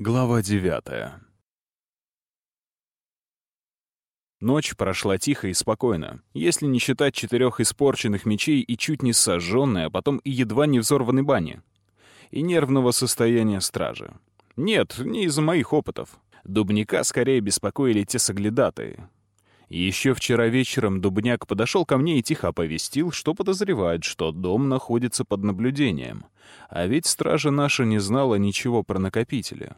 Глава девятая. Ночь прошла тихо и спокойно, если не считать четырех испорченных мечей и чуть не сожженной, а потом и едва не взорванной бани. И нервного состояния стражи. Нет, не из-за моих опытов. Дубника скорее беспокоили те соглядатые. Еще вчера вечером Дубняк подошел ко мне и тихо оповестил, что подозревает, что дом находится под наблюдением. А ведь стража наша не знала ничего про накопители.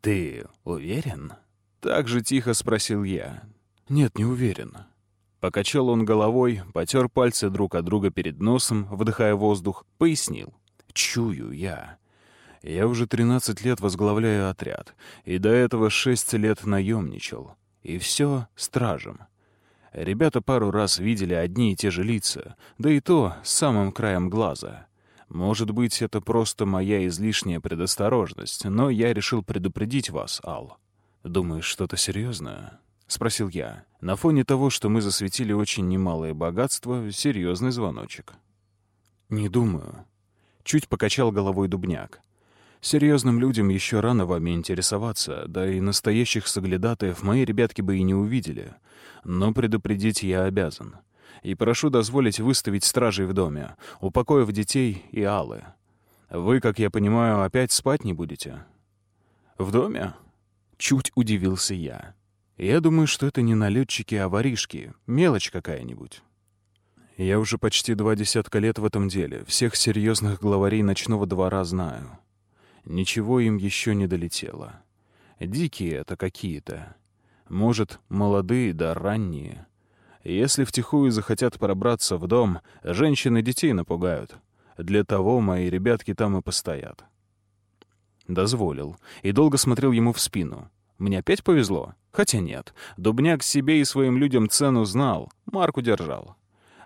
«Ты уверен?» Так же тихо спросил я. «Нет, не уверен». Покачал он головой, потер пальцы друг от друга перед носом, вдыхая воздух, пояснил. «Чую я. Я уже 13 лет возглавляю отряд, и до этого 6 лет наемничал. И все стражем. Ребята пару раз видели одни и те же лица, да и то с самым краем глаза. Может быть, это просто моя излишняя предосторожность, но я решил предупредить вас, Ал. Думаешь, что-то серьезное? — спросил я. На фоне того, что мы засветили очень немалое богатство, серьезный звоночек. «Не думаю». Чуть покачал головой дубняк. Серьезным людям еще рано вами интересоваться, да и настоящих соглядатаев мои ребятки бы и не увидели. Но предупредить я обязан. И прошу дозволить выставить стражей в доме, упокоив детей и Аллы. Вы, как я понимаю, опять спать не будете? В доме? Чуть удивился я. Я думаю, что это не налетчики, а воришки. Мелочь какая-нибудь. Я уже почти два десятка лет в этом деле. Всех серьезных главарей ночного двора знаю. Ничего им еще не долетело. Дикие это какие-то. Может, молодые да ранние. Если втихую захотят пробраться в дом, женщины детей напугают. Для того мои ребятки там и постоят. Дозволил. И долго смотрел ему в спину. Мне опять повезло? Хотя нет. Дубняк себе и своим людям цену знал, марку держал.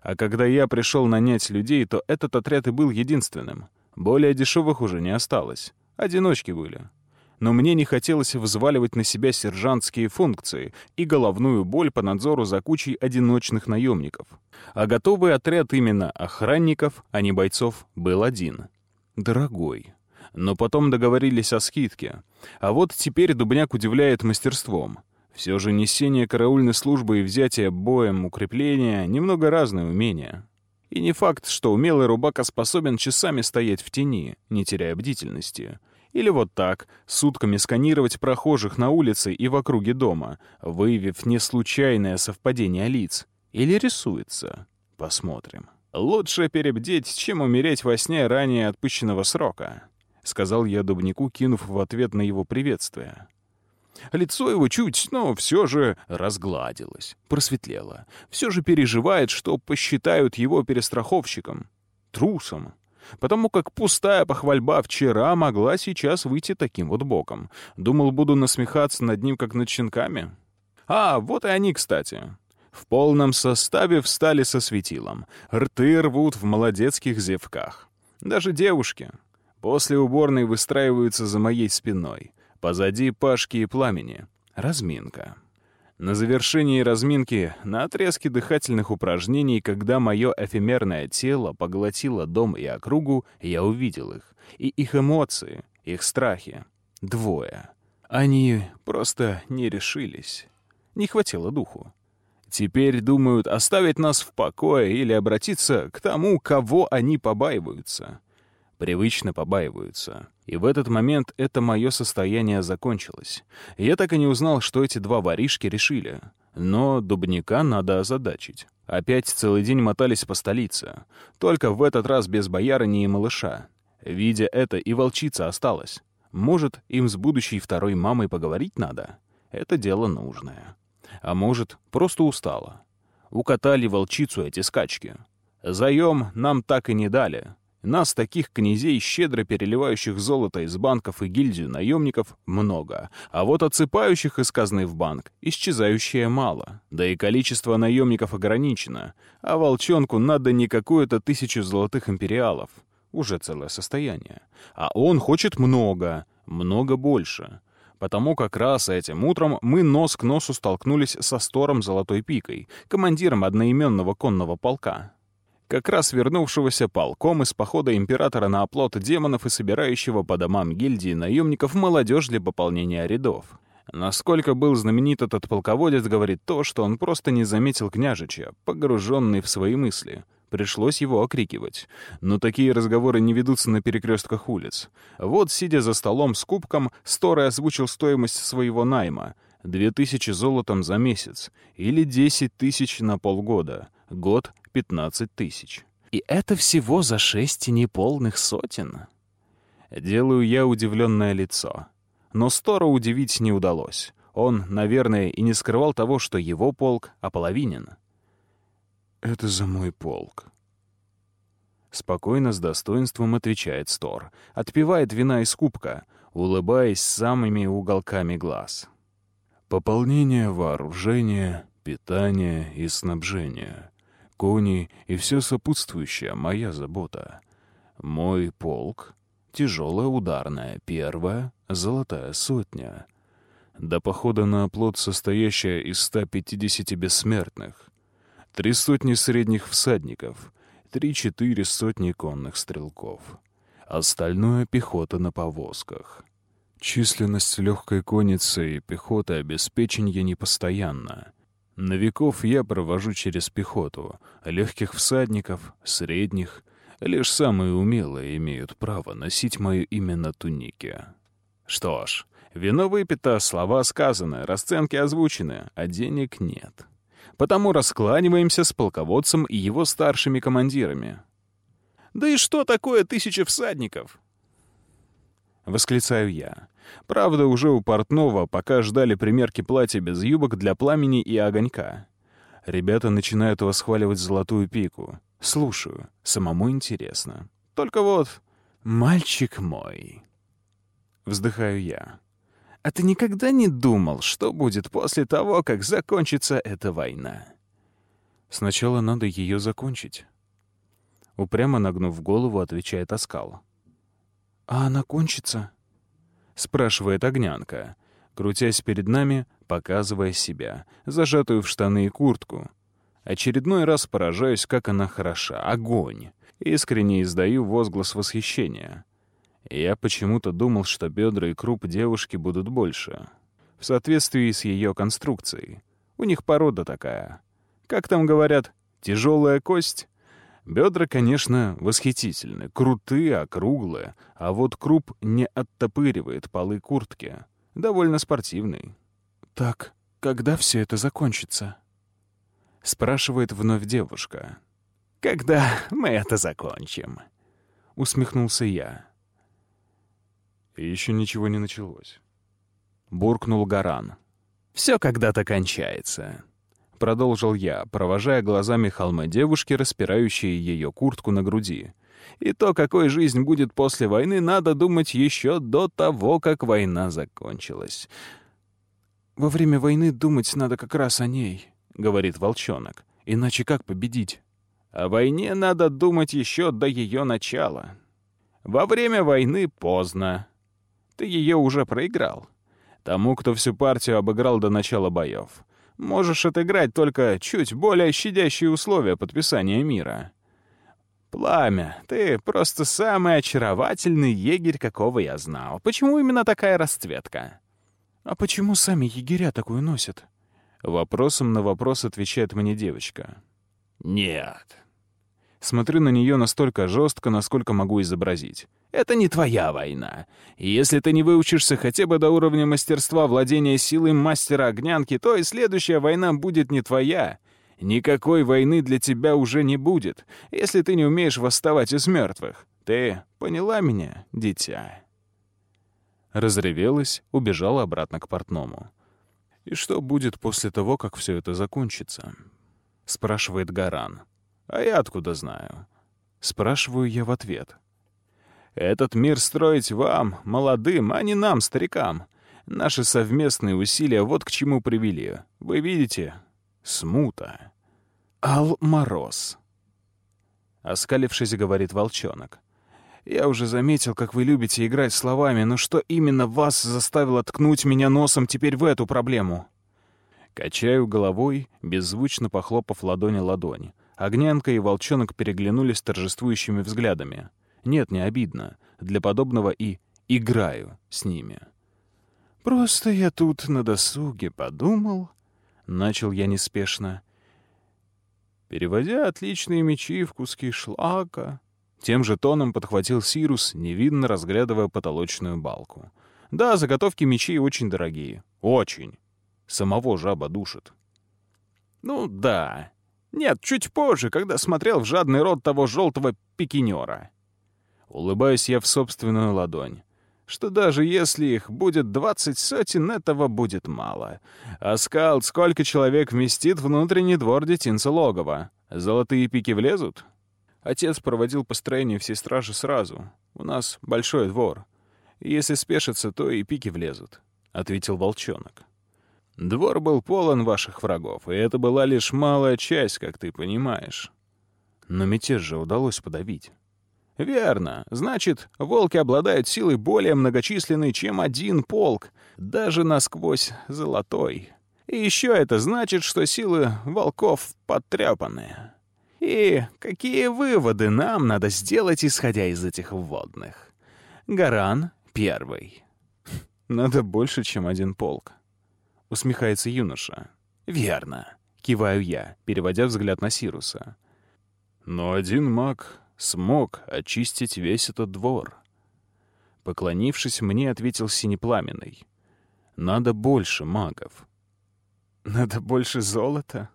А когда я пришел нанять людей, то этот отряд и был единственным. Более дешевых уже не осталось. Одиночки были. Но мне не хотелось взваливать на себя сержантские функции и головную боль по надзору за кучей одиночных наемников. А готовый отряд именно охранников, а не бойцов, был один. Дорогой но потом договорились о скидке. А вот теперь Дубняк удивляет мастерством. Все же несение караульной службы и взятие боем укрепления — немного разные умения. И не факт, что умелый рубака способен часами стоять в тени, не теряя бдительности. Или вот так, сутками сканировать прохожих на улице и в округе дома, выявив не случайное совпадение лиц. Или рисуется. Посмотрим. Лучше перебдеть, чем умереть во сне ранее отпущенного срока. — сказал я Дубнику, кинув в ответ на его приветствие. Лицо его чуть, но все же разгладилось, просветлело. Все же переживает, что посчитают его перестраховщиком, трусом. Потому как пустая похвальба вчера могла сейчас выйти таким вот боком. Думал, буду насмехаться над ним, как над щенками. А, вот и они, кстати. В полном составе встали со светилом. Рты рвут в молодецких зевках. Даже девушки. После уборной выстраиваются за моей спиной. Позади Пашки и Пламени. Разминка. На завершении разминки, на отрезке дыхательных упражнений, когда мое эфемерное тело поглотило дом и округу, я увидел их. И их эмоции, их страхи. Двое. Они просто не решились. Не хватило духу. Теперь думают оставить нас в покое или обратиться к тому, кого они побаиваются привычно побаиваются. И в этот момент это мое состояние закончилось. Я так и не узнал, что эти два воришки решили. Но дубника надо озадачить. Опять целый день мотались по столице. Только в этот раз без боярыни и малыша. Видя это, и волчица осталась. Может, им с будущей второй мамой поговорить надо? Это дело нужное. А может, просто устала. Укатали волчицу эти скачки. Заем нам так и не дали. Нас, таких князей, щедро переливающих золото из банков и гильдию наемников, много, а вот отсыпающих из казны в банк исчезающее мало. Да и количество наемников ограничено, а волчонку надо не какую-то тысячу золотых империалов, уже целое состояние. А он хочет много, много больше. Потому как раз этим утром мы нос к носу столкнулись со Стором Золотой Пикой, командиром одноименного конного полка. Как раз вернувшегося полком из похода императора на оплот демонов и собирающего по домам гильдии наемников молодежь для пополнения рядов. Насколько был знаменит этот полководец, говорит то, что он просто не заметил княжича, погруженный в свои мысли. Пришлось его окрикивать. Но такие разговоры не ведутся на перекрестках улиц. Вот, сидя за столом с кубком, Сторой озвучил стоимость своего найма — Две тысячи золотом за месяц или десять тысяч на полгода. Год — пятнадцать тысяч. И это всего за шесть неполных сотен. Делаю я удивленное лицо. Но Сторо удивить не удалось. Он, наверное, и не скрывал того, что его полк ополовинен. «Это за мой полк», Спокойно, с достоинством отвечает Стор. Отпивает вина из кубка, улыбаясь самыми уголками глаз. Пополнение вооружения, питание и снабжение. Кони и все сопутствующее — моя забота. Мой полк — тяжелая ударная, первая — золотая сотня. До похода на оплот, состоящая из 150 бессмертных. Три сотни средних всадников, три-четыре сотни конных стрелков. Остальное — пехота на повозках. Численность легкой конницы и пехоты обеспечения непостоянна. Новиков я провожу через пехоту, легких всадников, средних. Лишь самые умелые имеют право носить мое имя на тунике. Что ж, вино выпито, слова сказаны, расценки озвучены, а денег нет. Потому раскланиваемся с полководцем и его старшими командирами. «Да и что такое тысяча всадников?» — восклицаю я. Правда, уже у портного, пока ждали примерки платья без юбок для пламени и огонька. Ребята начинают восхваливать золотую пику. Слушаю, самому интересно. Только вот, мальчик мой... Вздыхаю я. А ты никогда не думал, что будет после того, как закончится эта война? Сначала надо ее закончить. Упрямо нагнув голову, отвечает Оскал. «А она кончится?» — спрашивает Огнянка, крутясь перед нами, показывая себя, зажатую в штаны и куртку. Очередной раз поражаюсь, как она хороша. Огонь! Искренне издаю возглас восхищения. Я почему-то думал, что бедра и круп девушки будут больше. В соответствии с ее конструкцией. У них порода такая. Как там говорят, тяжелая кость? Бедра, конечно, восхитительны, крутые, округлые, а вот круп не оттопыривает полы куртки. Довольно спортивный. «Так, когда все это закончится?» — спрашивает вновь девушка. «Когда мы это закончим?» — усмехнулся я. И еще ничего не началось. Буркнул Гаран. «Все когда-то кончается продолжил я, провожая глазами холмы девушки, распирающие ее куртку на груди. И то, какой жизнь будет после войны, надо думать еще до того, как война закончилась. «Во время войны думать надо как раз о ней», — говорит волчонок. «Иначе как победить?» «О войне надо думать еще до ее начала. Во время войны поздно. Ты ее уже проиграл. Тому, кто всю партию обыграл до начала боев. Можешь отыграть только чуть более щадящие условия подписания мира. Пламя, ты просто самый очаровательный егерь, какого я знал. Почему именно такая расцветка? А почему сами егеря такую носят? Вопросом на вопрос отвечает мне девочка. Нет. Смотрю на нее настолько жестко, насколько могу изобразить. Это не твоя война. И если ты не выучишься хотя бы до уровня мастерства владения силой мастера огнянки, то и следующая война будет не твоя. Никакой войны для тебя уже не будет, если ты не умеешь восставать из мертвых. Ты поняла меня, дитя?» Разревелась, убежала обратно к портному. «И что будет после того, как все это закончится?» — спрашивает Гаран. «А я откуда знаю?» Спрашиваю я в ответ. Этот мир строить вам, молодым, а не нам, старикам. Наши совместные усилия вот к чему привели. Вы видите? Смута. Ал-Мороз. Оскалившись, говорит волчонок. Я уже заметил, как вы любите играть словами, но что именно вас заставило ткнуть меня носом теперь в эту проблему? Качаю головой, беззвучно похлопав ладони ладони, Огнянка и волчонок переглянулись торжествующими взглядами. Нет, не обидно. Для подобного и играю с ними. «Просто я тут на досуге подумал...» Начал я неспешно. Переводя отличные мечи в куски шлака, тем же тоном подхватил Сирус, невинно разглядывая потолочную балку. «Да, заготовки мечей очень дорогие. Очень. Самого жаба душит». «Ну да. Нет, чуть позже, когда смотрел в жадный рот того желтого пикинера». Улыбаюсь я в собственную ладонь что даже если их будет двадцать сотен, этого будет мало. А скалт, сколько человек вместит внутренний двор детинца логова? Золотые пики влезут? Отец проводил построение всей стражи сразу. У нас большой двор. Если спешится, то и пики влезут, — ответил волчонок. Двор был полон ваших врагов, и это была лишь малая часть, как ты понимаешь. Но мятеж же удалось подавить. Верно. Значит, волки обладают силой более многочисленной, чем один полк, даже насквозь золотой. И еще это значит, что силы волков потрепаны. И какие выводы нам надо сделать, исходя из этих вводных? Гаран первый. Надо больше, чем один полк. Усмехается юноша. Верно. Киваю я, переводя взгляд на Сируса. Но один маг смог очистить весь этот двор. Поклонившись мне, ответил Синепламенный. «Надо больше магов». «Надо больше золота?»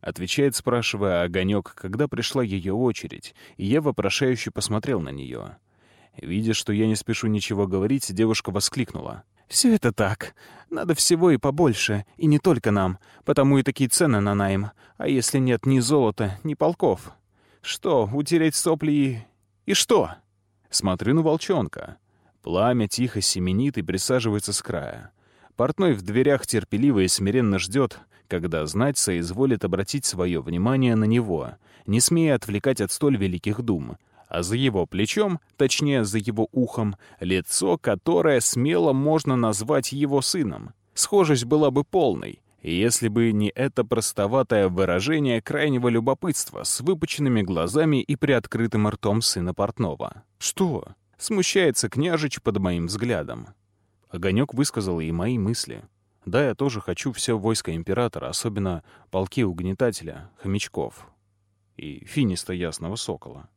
Отвечает, спрашивая Огонек, когда пришла ее очередь, и я вопрошающе посмотрел на нее. Видя, что я не спешу ничего говорить, девушка воскликнула. «Все это так. Надо всего и побольше, и не только нам, потому и такие цены на найм. А если нет ни золота, ни полков?» Что, утереть сопли и... И что? Смотрю на волчонка. Пламя тихо семенит и присаживается с края. Портной в дверях терпеливо и смиренно ждет, когда знать соизволит обратить свое внимание на него, не смея отвлекать от столь великих дум. А за его плечом, точнее, за его ухом, лицо, которое смело можно назвать его сыном. Схожесть была бы полной, если бы не это простоватое выражение крайнего любопытства с выпученными глазами и приоткрытым ртом сына портного. «Что?» — смущается княжич под моим взглядом. Огонек высказал и мои мысли. Да, я тоже хочу все войско императора, особенно полки угнетателя, хомячков и финиста ясного сокола.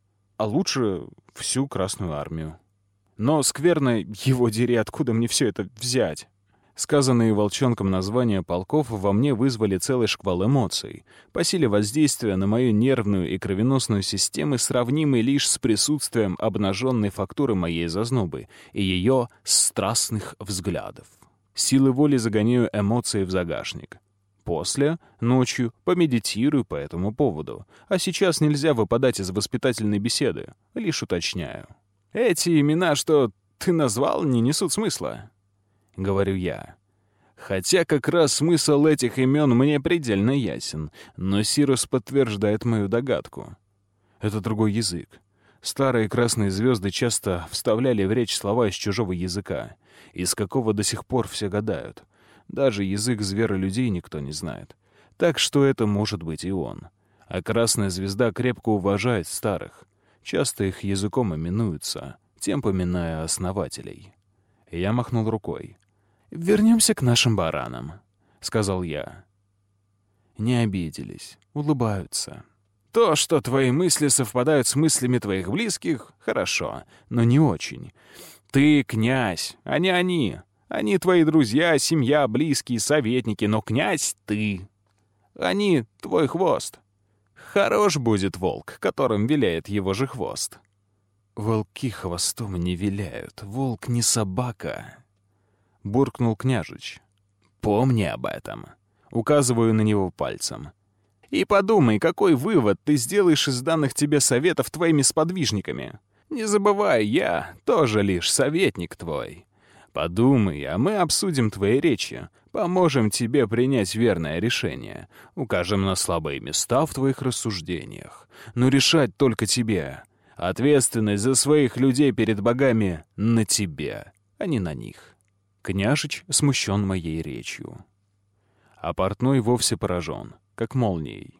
А лучше всю Красную армию. Но скверно его дери, откуда мне все это взять? Сказанные волчонком названия полков во мне вызвали целый шквал эмоций, по силе воздействия на мою нервную и кровеносную системы, сравнимый лишь с присутствием обнаженной фактуры моей зазнобы и ее страстных взглядов. Силы воли загоняю эмоции в загашник. После, ночью, помедитирую по этому поводу. А сейчас нельзя выпадать из воспитательной беседы, лишь уточняю. Эти имена, что ты назвал, не несут смысла. — говорю я. Хотя как раз смысл этих имен мне предельно ясен, но Сирус подтверждает мою догадку. Это другой язык. Старые красные звезды часто вставляли в речь слова из чужого языка, из какого до сих пор все гадают. Даже язык зверолюдей никто не знает. Так что это может быть и он. А красная звезда крепко уважает старых. Часто их языком именуются, тем поминая основателей. Я махнул рукой. «Вернемся к нашим баранам», — сказал я. Не обиделись, улыбаются. То, что твои мысли совпадают с мыслями твоих близких, хорошо, но не очень. Ты князь, а не они. Они твои друзья, семья, близкие, советники, но князь — ты. Они — твой хвост. Хорош будет волк, которым виляет его же хвост. Волки хвостом не виляют, волк не собака. — буркнул княжич. «Помни об этом». Указываю на него пальцем. «И подумай, какой вывод ты сделаешь из данных тебе советов твоими сподвижниками. Не забывай, я тоже лишь советник твой. Подумай, а мы обсудим твои речи, поможем тебе принять верное решение, укажем на слабые места в твоих рассуждениях. Но решать только тебе. Ответственность за своих людей перед богами на тебе, а не на них». Княжич смущен моей речью. А портной вовсе поражен, как молнией.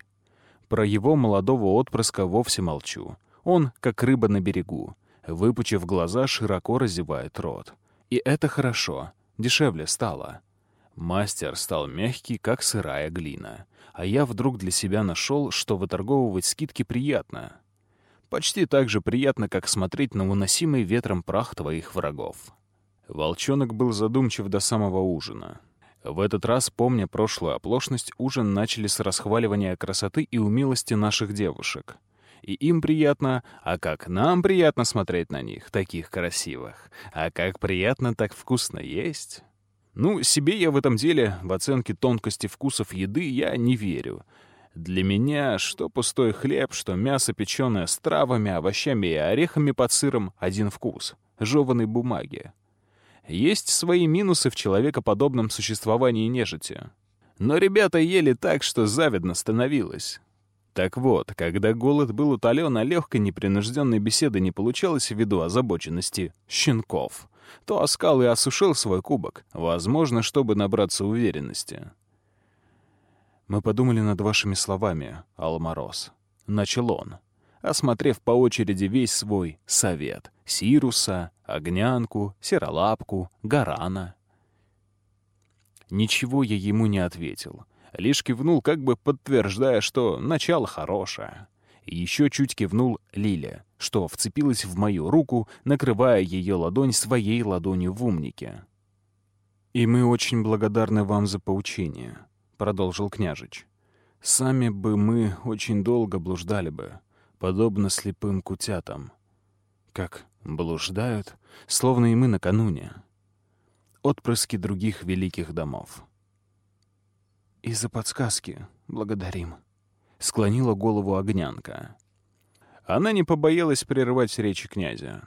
Про его молодого отпрыска вовсе молчу. Он, как рыба на берегу, выпучив глаза, широко разевает рот. И это хорошо, дешевле стало. Мастер стал мягкий, как сырая глина. А я вдруг для себя нашел, что выторговывать скидки приятно. Почти так же приятно, как смотреть на уносимый ветром прах твоих врагов. Волчонок был задумчив до самого ужина. В этот раз, помня прошлую оплошность, ужин начали с расхваливания красоты и умилости наших девушек. И им приятно, а как нам приятно смотреть на них, таких красивых. А как приятно так вкусно есть. Ну, себе я в этом деле, в оценке тонкости вкусов еды, я не верю. Для меня что пустой хлеб, что мясо, печеное с травами, овощами и орехами под сыром — один вкус — жеванной бумаги. Есть свои минусы в человекоподобном существовании нежити. Но ребята ели так, что завидно становилось. Так вот, когда голод был утолен, а легкой непринужденной беседы не получалось ввиду озабоченности щенков, то Оскал и осушил свой кубок, возможно, чтобы набраться уверенности. «Мы подумали над вашими словами, Алмороз», — начал он осмотрев по очереди весь свой совет — Сируса, Огнянку, Серолапку, Гарана. Ничего я ему не ответил, лишь кивнул, как бы подтверждая, что начало хорошее. И еще чуть кивнул Лиля, что вцепилась в мою руку, накрывая ее ладонь своей ладонью в умнике. «И мы очень благодарны вам за поучение», — продолжил княжич. «Сами бы мы очень долго блуждали бы, подобно слепым кутятам. Как блуждают, словно и мы накануне. Отпрыски других великих домов. «И за подсказки благодарим», — склонила голову огнянка. Она не побоялась прервать речи князя.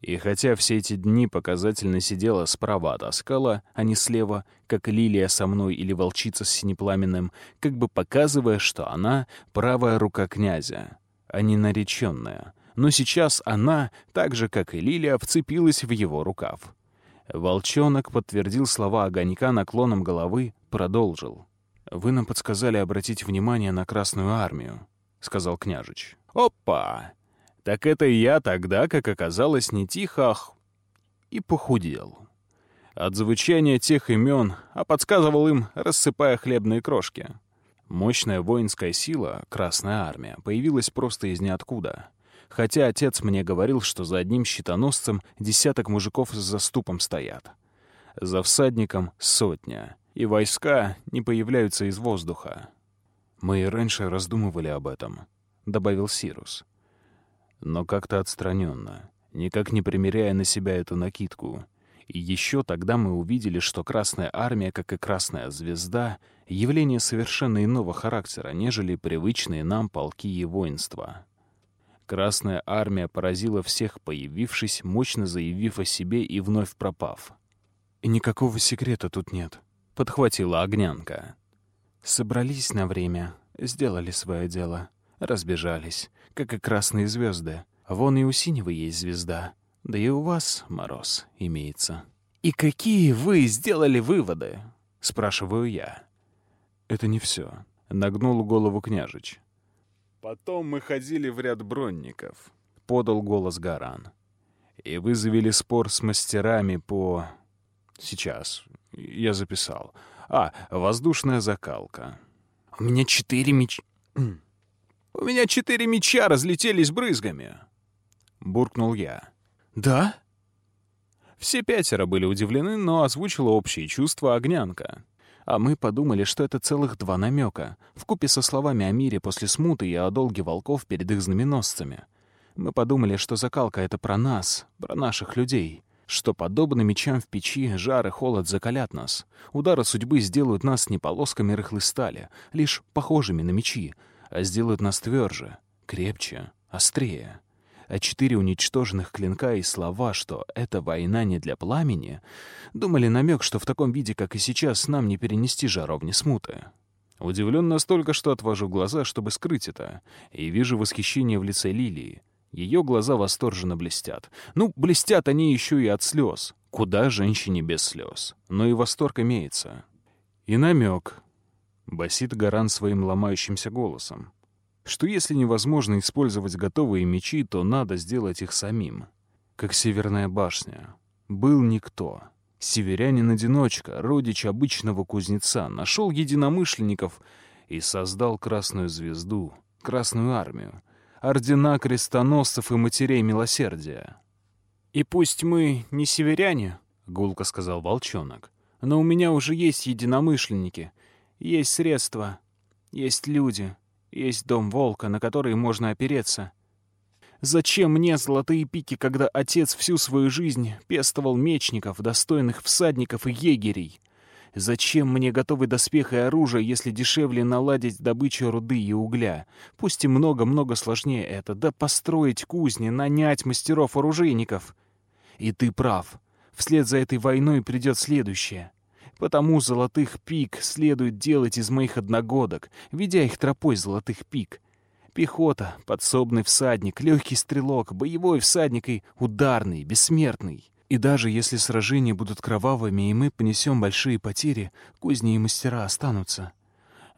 И хотя все эти дни показательно сидела справа от оскала, а не слева, как лилия со мной или волчица с синепламенным, как бы показывая, что она — правая рука князя, а не нареченная. Но сейчас она, так же, как и Лилия, вцепилась в его рукав. Волчонок подтвердил слова огонька наклоном головы, продолжил. «Вы нам подсказали обратить внимание на Красную Армию», — сказал княжич. «Опа! Так это я тогда, как оказалось, не тихо, ах, и похудел». От звучания тех имен, а подсказывал им, рассыпая хлебные крошки. Мощная воинская сила, Красная Армия, появилась просто из ниоткуда. Хотя отец мне говорил, что за одним щитоносцем десяток мужиков с заступом стоят. За всадником — сотня. И войска не появляются из воздуха. «Мы и раньше раздумывали об этом», — добавил Сирус. Но как-то отстраненно, никак не примеряя на себя эту накидку — и еще тогда мы увидели, что Красная Армия, как и Красная Звезда, явление совершенно иного характера, нежели привычные нам полки и воинства. Красная Армия поразила всех, появившись, мощно заявив о себе и вновь пропав. «И никакого секрета тут нет», — подхватила Огнянка. «Собрались на время, сделали свое дело, разбежались, как и красные звезды. Вон и у синего есть звезда, да и у вас, Мороз, имеется. «И какие вы сделали выводы?» — спрашиваю я. «Это не все», — нагнул голову княжич. «Потом мы ходили в ряд бронников», — подал голос Гаран. «И вы завели спор с мастерами по...» «Сейчас. Я записал. А, воздушная закалка». «У меня четыре меч...» «У меня четыре меча разлетелись брызгами», — буркнул я. «Да?» Все пятеро были удивлены, но озвучила общие чувства огнянка. А мы подумали, что это целых два намека, вкупе со словами о мире после смуты и о долге волков перед их знаменосцами. Мы подумали, что закалка — это про нас, про наших людей, что, подобно мечам в печи, жар и холод закалят нас. Удары судьбы сделают нас не полосками рыхлой стали, лишь похожими на мечи, а сделают нас тверже, крепче, острее а четыре уничтоженных клинка и слова, что это война не для пламени, думали намек, что в таком виде, как и сейчас, нам не перенести жаровни смуты. Удивлен настолько, что отвожу глаза, чтобы скрыть это, и вижу восхищение в лице Лилии. Ее глаза восторженно блестят. Ну, блестят они еще и от слез. Куда женщине без слез? Но и восторг имеется. И намек. Басит Гаран своим ломающимся голосом. что если невозможно использовать готовые мечи, то надо сделать их самим. Как Северная башня. Был никто. Северянин-одиночка, родич обычного кузнеца, нашел единомышленников и создал Красную Звезду, Красную Армию, ордена крестоносцев и матерей милосердия. «И пусть мы не северяне», — гулко сказал волчонок, «но у меня уже есть единомышленники, есть средства, есть люди, есть дом волка, на который можно опереться. Зачем мне золотые пики, когда отец всю свою жизнь пестовал мечников, достойных всадников и егерей? Зачем мне готовый доспех и оружие, если дешевле наладить добычу руды и угля? Пусть и много-много сложнее это, да построить кузни, нанять мастеров-оружейников. И ты прав. Вслед за этой войной придет следующее. Потому золотых пик следует делать из моих одногодок, ведя их тропой золотых пик. Пехота, подсобный всадник, легкий стрелок, боевой всадник и ударный, бессмертный. И даже если сражения будут кровавыми, и мы понесем большие потери, кузни и мастера останутся.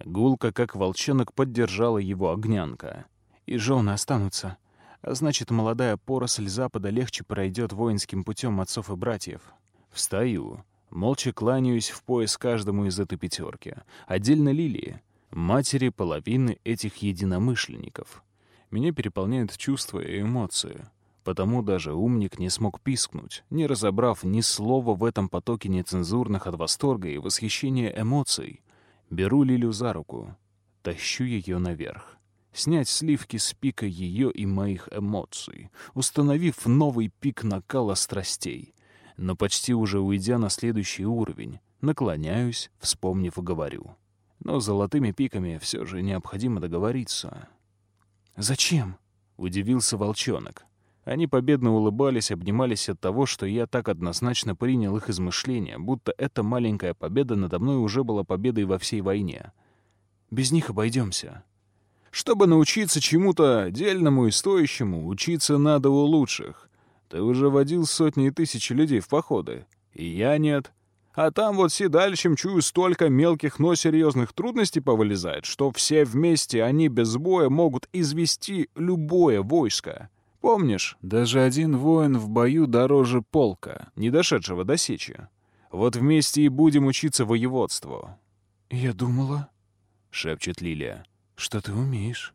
Гулка, как волчонок, поддержала его огнянка. И жены останутся. А значит, молодая поросль Запада легче пройдет воинским путем отцов и братьев. Встаю. Молча кланяюсь в пояс каждому из этой пятерки. Отдельно Лилии, матери половины этих единомышленников. Меня переполняют чувства и эмоции. Потому даже умник не смог пискнуть, не разобрав ни слова в этом потоке нецензурных от восторга и восхищения эмоций. Беру Лилю за руку, тащу ее наверх. Снять сливки с пика ее и моих эмоций, установив новый пик накала страстей. Но почти уже уйдя на следующий уровень, наклоняюсь, вспомнив и говорю. Но золотыми пиками все же необходимо договориться. «Зачем?» — удивился волчонок. Они победно улыбались, обнимались от того, что я так однозначно принял их измышления, будто эта маленькая победа надо мной уже была победой во всей войне. Без них обойдемся. Чтобы научиться чему-то дельному и стоящему, учиться надо у лучших. Ты уже водил сотни и тысячи людей в походы. И я нет. А там вот седальщем чую столько мелких, но серьезных трудностей повылезает, что все вместе они без боя могут извести любое войско. Помнишь, даже один воин в бою дороже полка, не дошедшего до сечи. Вот вместе и будем учиться воеводству». «Я думала», — шепчет Лилия, — «что ты умеешь».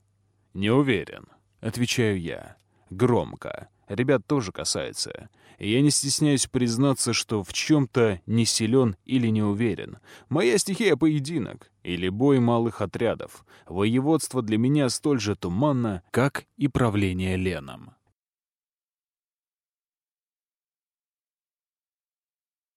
«Не уверен», — отвечаю я. Громко. Ребят тоже касается. Я не стесняюсь признаться, что в чем-то не силен или не уверен. Моя стихия — поединок или бой малых отрядов. Воеводство для меня столь же туманно, как и правление Леном.